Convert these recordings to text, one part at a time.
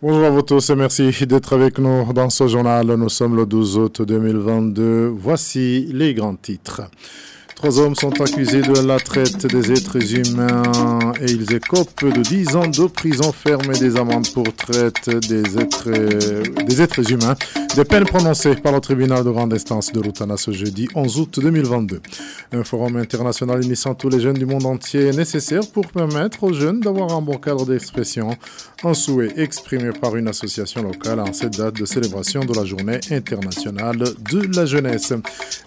Bonjour à vous tous et merci d'être avec nous dans ce journal. Nous sommes le 12 août 2022. Voici les grands titres. Trois hommes sont accusés de la traite des êtres humains et ils écopent de 10 ans de prison ferme et des amendes pour traite des êtres, des êtres humains. Des peines prononcées par le tribunal de grande instance de Rutana ce jeudi 11 août 2022. Un forum international unissant tous les jeunes du monde entier est nécessaire pour permettre aux jeunes d'avoir un bon cadre d'expression. Un souhait exprimé par une association locale en cette date de célébration de la journée internationale de la jeunesse.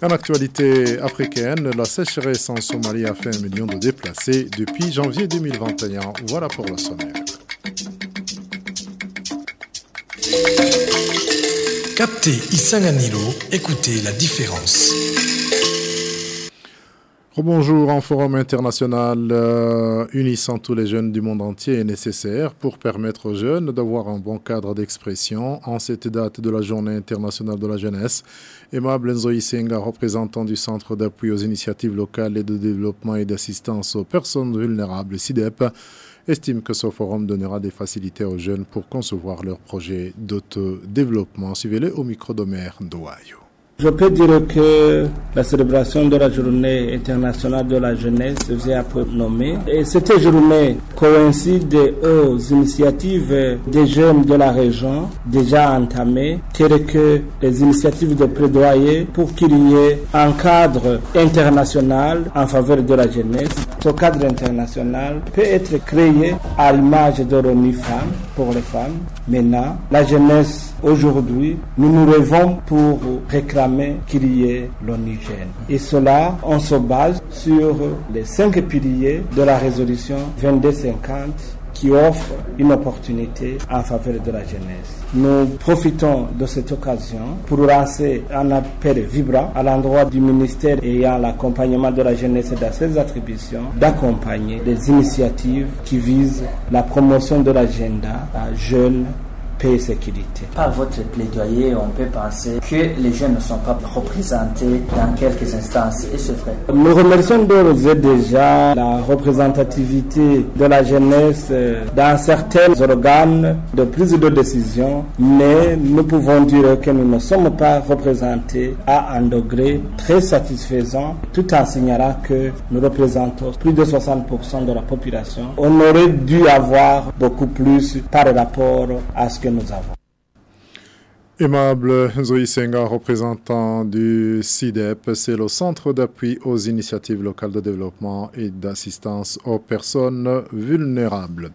En actualité africaine, la sécheresse en Somalie a fait un million de déplacés depuis janvier 2021. Voilà pour le sommaire. Captez Isanganilo, écoutez la différence. Bonjour, un forum international euh, unissant tous les jeunes du monde entier est nécessaire pour permettre aux jeunes d'avoir un bon cadre d'expression en cette date de la Journée internationale de la jeunesse. Emma Blenzoï Senga, représentant du Centre d'appui aux initiatives locales et de développement et d'assistance aux personnes vulnérables, CIDEP, estime que ce forum donnera des facilités aux jeunes pour concevoir leurs projets d'autodéveloppement. Suivez-le au micro d'Omer Ndoayo. Je peux dire que la célébration de la journée internationale de la jeunesse vient peu nommée. Et cette journée coïncide aux initiatives des jeunes de la région déjà entamées, telles que les initiatives de plaidoyer pour qu'il y ait un cadre international en faveur de la jeunesse. Ce cadre international peut être créé à l'image de l'ONU Femmes pour les femmes. Maintenant, la jeunesse aujourd'hui, nous nous rêvons pour réclamer qu'il y ait l'ONIGEN. Et cela, on se base sur les cinq piliers de la résolution 2250 qui offre une opportunité en faveur de la jeunesse. Nous profitons de cette occasion pour lancer un appel vibrant à l'endroit du ministère ayant l'accompagnement de la jeunesse dans ses attributions d'accompagner les initiatives qui visent la promotion de l'agenda jeune paix et sécurité. Par votre plaidoyer, on peut penser que les jeunes ne sont pas représentés dans quelques instances, et c'est vrai. Nous remercions d'ores et déjà la représentativité de la jeunesse dans certains organes de prise de décision, mais nous pouvons dire que nous ne sommes pas représentés à un degré très satisfaisant, tout en signalant que nous représentons plus de 60% de la population. On aurait dû avoir beaucoup plus par rapport à ce que nous avons. Aimable Zoï Senga, représentant du CIDEP, c'est le Centre d'appui aux initiatives locales de développement et d'assistance aux personnes vulnérables.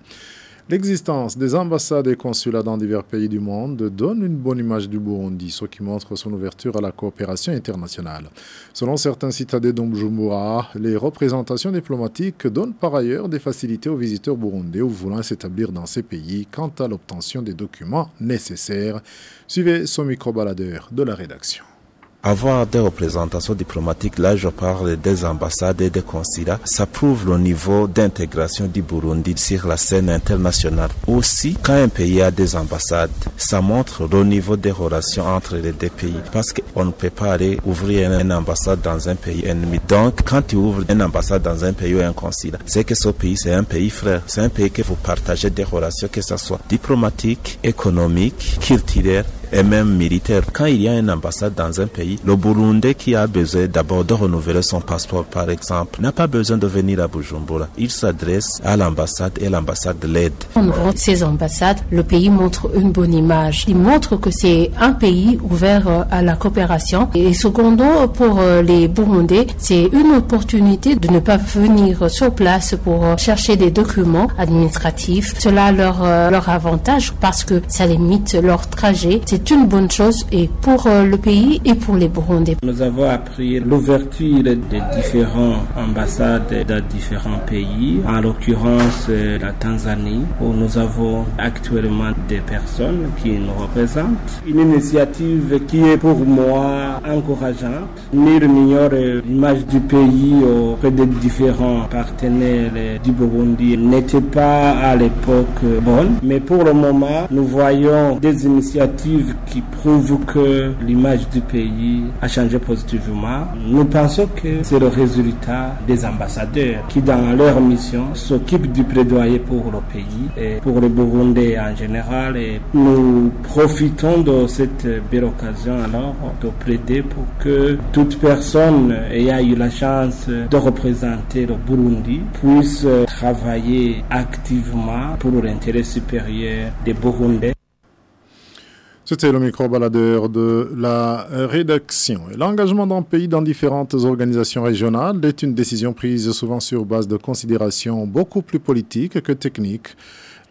L'existence des ambassades et consulats dans divers pays du monde donne une bonne image du Burundi, ce qui montre son ouverture à la coopération internationale. Selon certains citadins d'Omjumbura, les représentations diplomatiques donnent par ailleurs des facilités aux visiteurs burundais ou voulant s'établir dans ces pays quant à l'obtention des documents nécessaires. Suivez son micro-baladeur de la rédaction. Avoir des représentations diplomatiques, là je parle des ambassades et des consulats, ça prouve le niveau d'intégration du Burundi sur la scène internationale. Aussi, quand un pays a des ambassades, ça montre le niveau des relations entre les deux pays. Parce qu'on ne peut pas aller ouvrir une ambassade dans un pays ennemi. Donc, quand tu ouvres une ambassade dans un pays ou un consulat, c'est que ce pays, c'est un pays frère. C'est un pays que vous partagez des relations, que ce soit diplomatiques, économiques, culturelles, et même militaire. Quand il y a une ambassade dans un pays, le Burundais qui a besoin d'abord de renouveler son passeport, par exemple, n'a pas besoin de venir à Bujumbura. Il s'adresse à l'ambassade et l'ambassade l'aide. En ouvrant ces ambassades, le pays montre une bonne image. Il montre que c'est un pays ouvert à la coopération. Et secondo, pour les Burundais, c'est une opportunité de ne pas venir sur place pour chercher des documents administratifs. Cela leur, leur avantage parce que ça limite leur trajet. Une bonne chose et pour le pays et pour les Burundais. Nous avons appris l'ouverture des différentes ambassades dans différents pays, en l'occurrence la Tanzanie, où nous avons actuellement des personnes qui nous représentent. Une initiative qui est pour moi encourageante. Nul n'ignore l'image du pays auprès des différents partenaires du Burundi n'était pas à l'époque bonne, mais pour le moment, nous voyons des initiatives qui prouvent que l'image du pays a changé positivement. Nous pensons que c'est le résultat des ambassadeurs qui, dans leur mission, s'occupent du plaidoyer pour le pays et pour le Burundais en général. Et nous profitons de cette belle occasion alors de plaider pour que toute personne ayant eu la chance de représenter le Burundi puisse travailler activement pour l'intérêt supérieur des Burundais. C'était le micro-baladeur de la rédaction. L'engagement d'un pays dans différentes organisations régionales est une décision prise souvent sur base de considérations beaucoup plus politiques que techniques.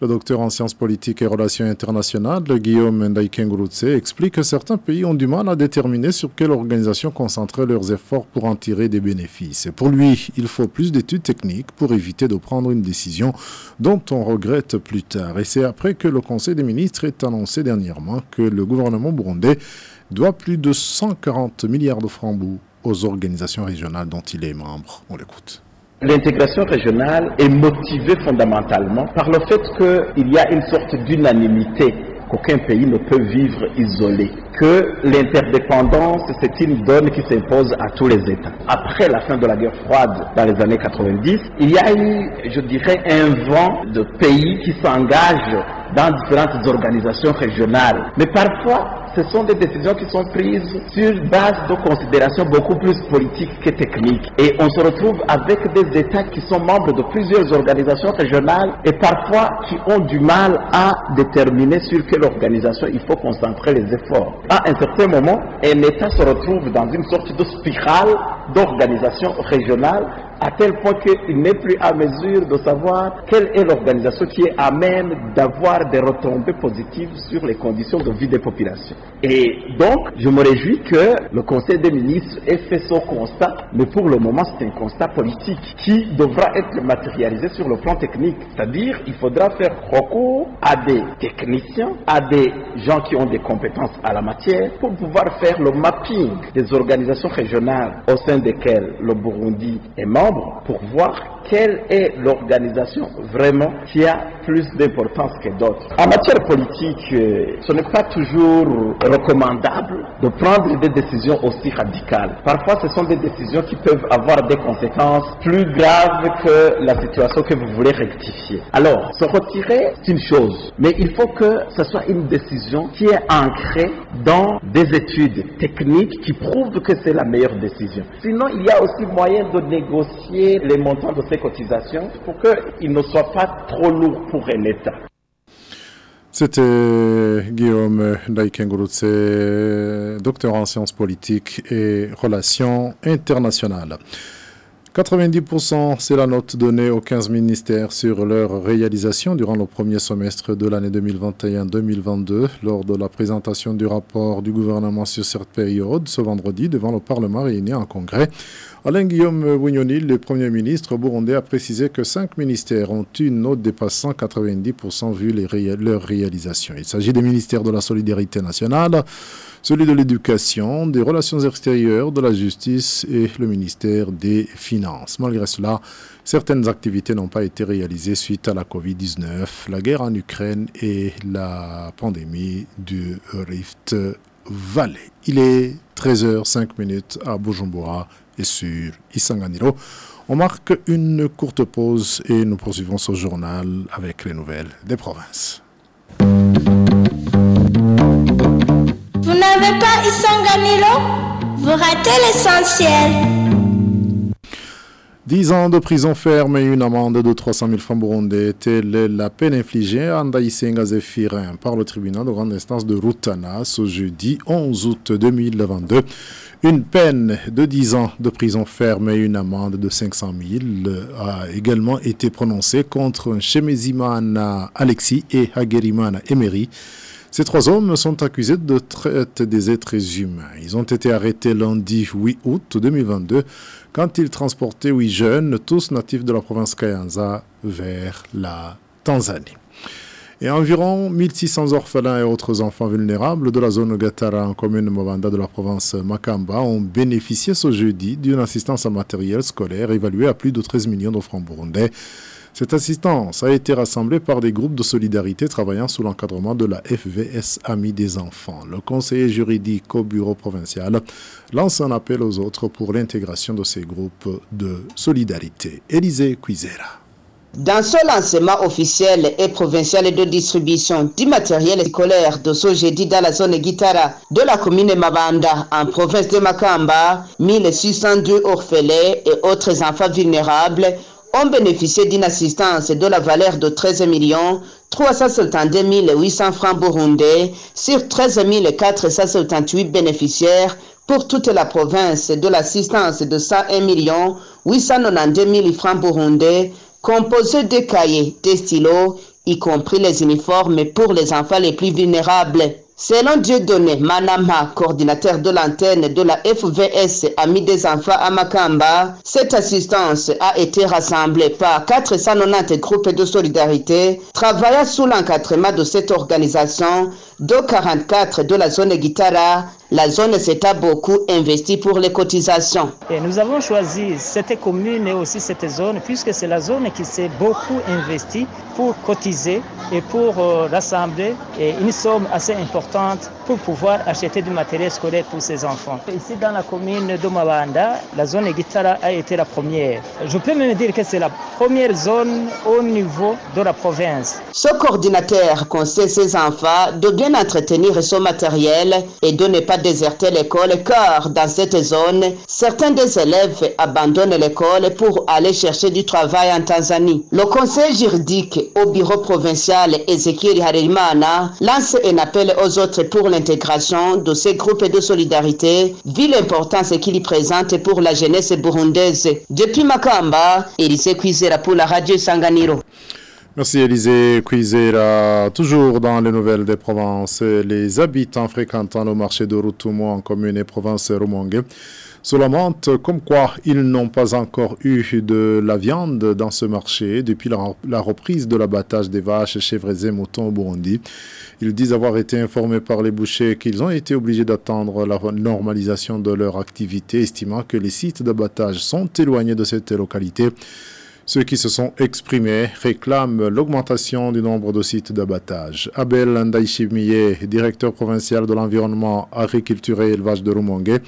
Le docteur en sciences politiques et relations internationales, Guillaume Ndaikengurutse, explique que certains pays ont du mal à déterminer sur quelle organisation concentrer leurs efforts pour en tirer des bénéfices. pour lui, il faut plus d'études techniques pour éviter de prendre une décision dont on regrette plus tard. Et c'est après que le Conseil des ministres ait annoncé dernièrement que le gouvernement burundais doit plus de 140 milliards de francs aux organisations régionales dont il est membre. On l'écoute. L'intégration régionale est motivée fondamentalement par le fait qu'il y a une sorte d'unanimité qu'aucun pays ne peut vivre isolé, que l'interdépendance, c'est une donne qui s'impose à tous les États. Après la fin de la guerre froide dans les années 90, il y a eu, je dirais, un vent de pays qui s'engagent dans différentes organisations régionales. Mais parfois, ce sont des décisions qui sont prises sur base de considérations beaucoup plus politiques que techniques. Et on se retrouve avec des États qui sont membres de plusieurs organisations régionales et parfois qui ont du mal à déterminer sur quelle organisation il faut concentrer les efforts. À un certain moment, un État se retrouve dans une sorte de spirale d'organisation régionale à tel point qu'il n'est plus à mesure de savoir quelle est l'organisation qui est à même d'avoir des retombées positives sur les conditions de vie des populations. Et donc, je me réjouis que le Conseil des ministres ait fait son constat, mais pour le moment, c'est un constat politique qui devra être matérialisé sur le plan technique. C'est-à-dire, il faudra faire recours à des techniciens, à des gens qui ont des compétences à la matière pour pouvoir faire le mapping des organisations régionales au sein desquelles le Burundi est membre pour voir quelle est l'organisation vraiment qui a plus d'importance que d'autres? En matière politique, euh, ce n'est pas toujours recommandable de prendre des décisions aussi radicales. Parfois, ce sont des décisions qui peuvent avoir des conséquences plus graves que la situation que vous voulez rectifier. Alors, se retirer, c'est une chose, mais il faut que ce soit une décision qui est ancrée dans des études techniques qui prouvent que c'est la meilleure décision. Sinon, il y a aussi moyen de négocier les montants de ces cotisations pour qu'il ne soit pas trop lourd pour un État. C'était Guillaume Daikengurutse, docteur en sciences politiques et relations internationales. 90%, c'est la note donnée aux 15 ministères sur leur réalisation durant le premier semestre de l'année 2021-2022 lors de la présentation du rapport du gouvernement sur cette période ce vendredi devant le Parlement réuni en congrès. Alain Guillaume Wignoni, le Premier ministre burundais, a précisé que cinq ministères ont une note dépassant 90% vu les leur réalisation. Il s'agit des ministères de la Solidarité nationale, celui de l'éducation, des relations extérieures, de la justice et le ministère des Finances. Malgré cela, certaines activités n'ont pas été réalisées suite à la Covid-19, la guerre en Ukraine et la pandémie du Rift Valley. Il est 13h05 à Bujumbura et sur Isanganiro. On marque une courte pause et nous poursuivons ce journal avec les nouvelles des provinces. Vous n'avez pas Isanganiro Vous ratez l'essentiel. 10 ans de prison ferme et une amende de 300 000 francs burundais. Telle la peine infligée à Ndaïsenga Zephirin par le tribunal de grande instance de Rutana ce jeudi 11 août 2022. Une peine de 10 ans de prison ferme et une amende de 500 000 a également été prononcée contre Shemezimana Alexis et Hagerimana Emery ces trois hommes sont accusés de traite des êtres humains. Ils ont été arrêtés lundi 8 août 2022 quand ils transportaient huit jeunes, tous natifs de la province Kayanza, vers la Tanzanie. Et environ 1600 orphelins et autres enfants vulnérables de la zone Gatara en commune Mobanda de la province Makamba ont bénéficié ce jeudi d'une assistance en matériel scolaire évaluée à plus de 13 millions de francs burundais Cette assistance a été rassemblée par des groupes de solidarité travaillant sous l'encadrement de la FVS Amis des enfants. Le conseiller juridique au bureau provincial lance un appel aux autres pour l'intégration de ces groupes de solidarité. Élisée Cuisera. Dans ce lancement officiel et provincial de distribution du matériel scolaire de ce jeudi dans la zone Guitara de la commune Mabanda en province de Makamba, 1602 orphelins et autres enfants vulnérables ont bénéficié d'une assistance de la valeur de 13 millions 372 800 francs burundais sur 13 478 bénéficiaires pour toute la province de l'assistance de 101 millions 892 000 francs burundais composé de cahiers, de stylos, y compris les uniformes pour les enfants les plus vulnérables. Selon Dieudonné Manama, coordinateur de l'antenne de la FVS Amis des enfants à Makamba, cette assistance a été rassemblée par 490 groupes de solidarité travaillant sous l'encadrement de cette organisation, dont 44 de la zone Guitara, la zone s'est beaucoup investie pour les cotisations. Et nous avons choisi cette commune et aussi cette zone puisque c'est la zone qui s'est beaucoup investie pour cotiser et pour euh, rassembler une somme assez importante pour pouvoir acheter du matériel scolaire pour ses enfants. Ici dans la commune de Mabanda, la zone Guitara a été la première. Je peux même dire que c'est la première zone au niveau de la province. Ce coordinateur conseille ses enfants de bien entretenir son matériel et de ne pas déserter l'école car dans cette zone, certains des élèves abandonnent l'école pour aller chercher du travail en Tanzanie. Le conseil juridique au bureau provincial Ezekiel Harimana lance un appel aux autres pour l'intégration de ces groupes de solidarité, vu l'importance qu'il présente pour la jeunesse burundaise. Depuis Makamba, Elise Kwizera pour la radio Sanganiro. Merci Élisée Cuisera. Toujours dans les nouvelles des provinces, les habitants fréquentant le marché de Rutumo en commune et province Rumongue se lamentent comme quoi ils n'ont pas encore eu de la viande dans ce marché depuis la, reprise de l'abattage des vaches, chèvres et moutons au Burundi. Ils disent avoir été informés par les bouchers qu'ils ont été obligés d'attendre la normalisation de leur activité, estimant que les sites d'abattage sont éloignés de cette localité. Ceux qui se sont exprimés réclament l'augmentation du nombre de sites d'abattage. Abel Ndaïchimiye, directeur provincial de l'environnement, agriculture et élevage de Rumongue,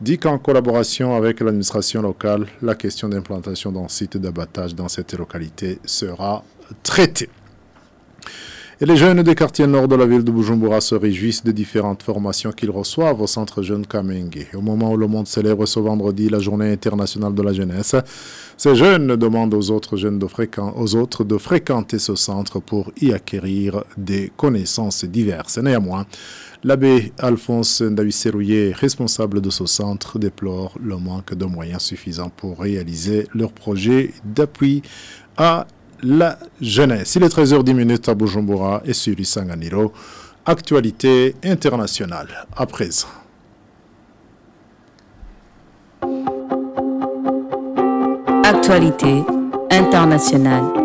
dit qu'en collaboration avec l'administration locale, la question d'implantation d'un site d'abattage dans cette localité sera traitée. Les jeunes des quartiers nord de la ville de Bujumbura se réjouissent des différentes formations qu'ils reçoivent au centre jeune Kamenge. Au moment où le monde célèbre ce vendredi la journée internationale de la jeunesse, ces jeunes demandent aux autres jeunes de, aux autres fréquenter ce centre pour y acquérir des connaissances diverses. Néanmoins, l'abbé Alphonse Ndaviserouye, responsable de ce centre, déplore le manque de moyens suffisants pour réaliser leur projet d'appui à la jeunesse. Il est 13h10 à Bujumbura et sur Isanganiro. Actualité internationale à présent. Actualité internationale.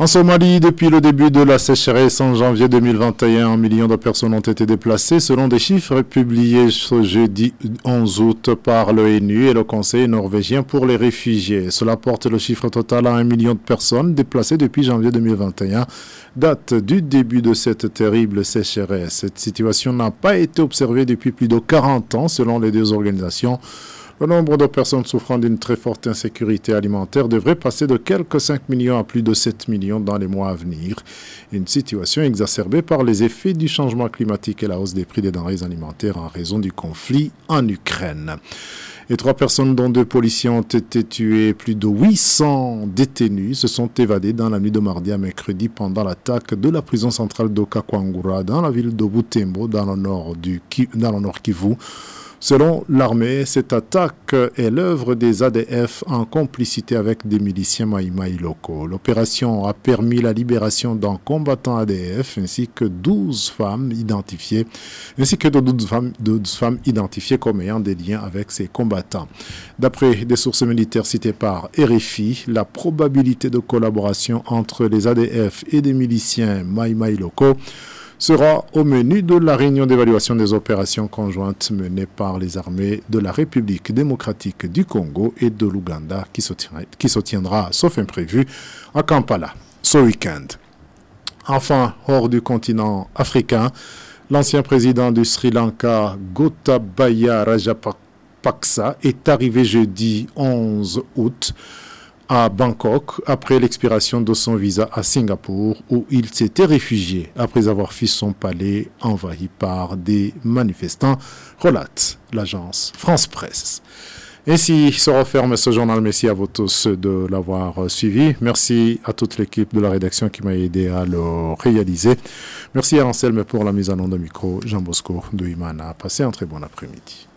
En Somalie, depuis le début de la sécheresse en janvier 2021, un million de personnes ont été déplacées selon des chiffres publiés ce jeudi 11 août par l'ONU et le Conseil norvégien pour les réfugiés. Cela porte le chiffre total à un million de personnes déplacées depuis janvier 2021, date du début de cette terrible sécheresse. Cette situation n'a pas été observée depuis plus de 40 ans selon les deux organisations. Le nombre de personnes souffrant d'une très forte insécurité alimentaire devrait passer de quelques 5 millions à plus de 7 millions dans les mois à venir. Une situation exacerbée par les effets du changement climatique et la hausse des prix des denrées alimentaires en raison du conflit en Ukraine. Et trois personnes, dont deux policiers, ont été tués. Plus de 800 détenus se sont évadés dans la nuit de mardi à mercredi pendant l'attaque de la prison centrale d'Okakwangura dans la ville de Butembo, dans le nord, du, dans le nord Kivu. Selon l'armée, cette attaque est l'œuvre des ADF en complicité avec des miliciens maïmaï locaux. L'opération a permis la libération d'un combattant ADF ainsi que 12 femmes identifiées, ainsi que de 12 femmes, 12 femmes identifiées comme ayant des liens avec ces combattants. D'après des sources militaires citées par RFI, la probabilité de collaboration entre les ADF et des miliciens maïmaï locaux sera au menu de la réunion d'évaluation des opérations conjointes menées par les armées de la République démocratique du Congo et de l'Ouganda qui, qui se tiendra, sauf imprévu, à Kampala ce week-end. Enfin, hors du continent africain, l'ancien président du Sri Lanka, Gotabaya Rajapaksa, est arrivé jeudi 11 août à Bangkok après l'expiration de son visa à Singapour où il s'était réfugié après avoir fui son palais envahi par des manifestants, relate l'agence France Presse. Ainsi se referme ce journal. Merci à vous tous de l'avoir suivi. Merci à toute l'équipe de la rédaction qui m'a aidé à le réaliser. Merci à Anselme pour la mise en nom de micro. Jean Bosco de Imana. Passez un très bon après-midi.